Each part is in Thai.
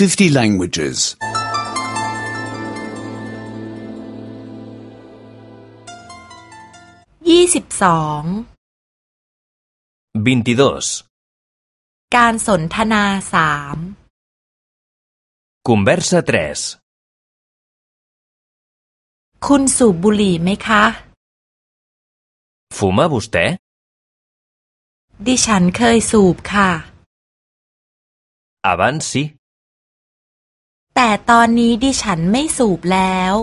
50 languages. ยี่สิบสอง 22. การสนทนาสาม Conversa 3. คุณสูบบุหรี่ไหมคะ Fuma vostè? ดิฉันเคยสูบค่ะ Abans sí, แต่ตอนนี้ดิฉันไม่สูบแล้ว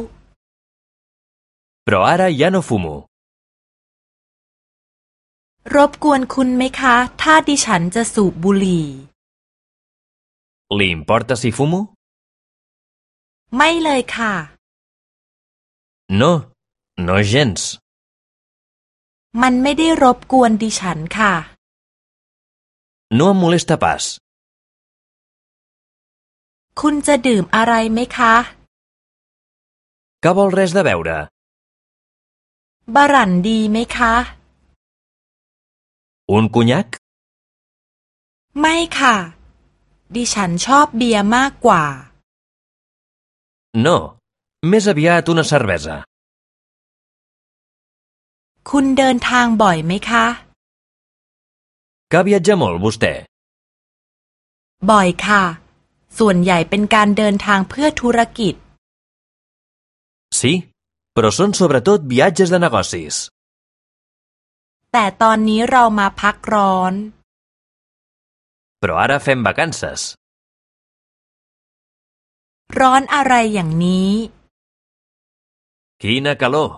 però ara ja no fumo. รบกวนคุณไหมคะ ถ้าดิฉันจะสูบบุหรี่ Li importa si fumo? ไม่เลยค่ะ No, no gens. มันไม่ได้รบกวนดิฉันค่ะ No em molesta pas. คุณจะดื่มอะไรไหมคะ Que vol res de beure? บารันดีไหมคะ Un conyac? ไม่ค่ะ ดิฉันชอบเบียร์มากกว่า No, més aviat una cervesa. คุณเดินทางบ่อยไหมคะ Que viatja molt vostè? บ่อยค่ะ ส่วนใหญ่เป็นการเดินทางเพื่อธุรกิจ Sí, però són sobretot viatges de negocis. แต่ตอนนี้เรามาพักร้อน Però ara fem vacances. ร้อนอะไรอย่างนี้ Quina calor!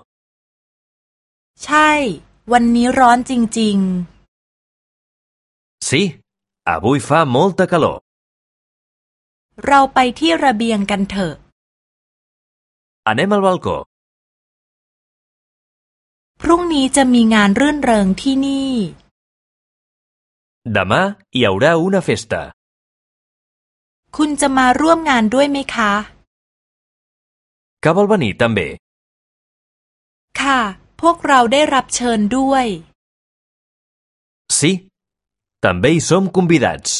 ใช่ วันนี้ร้อนจริง Sí, avui fa molta calor. ๆเราไปที่ระเบียงกันเถอะ Anem al balcó. พรุ่งนี้จะมีงานรื่นเริงที่นี่ Demà hi haurà una festa. คุณจะมาร่วมงานด้วยไหมคะ Que vol venir també? ค่ะ พวกเราได้รับเชิญด้วย Sí, també hi som convidats.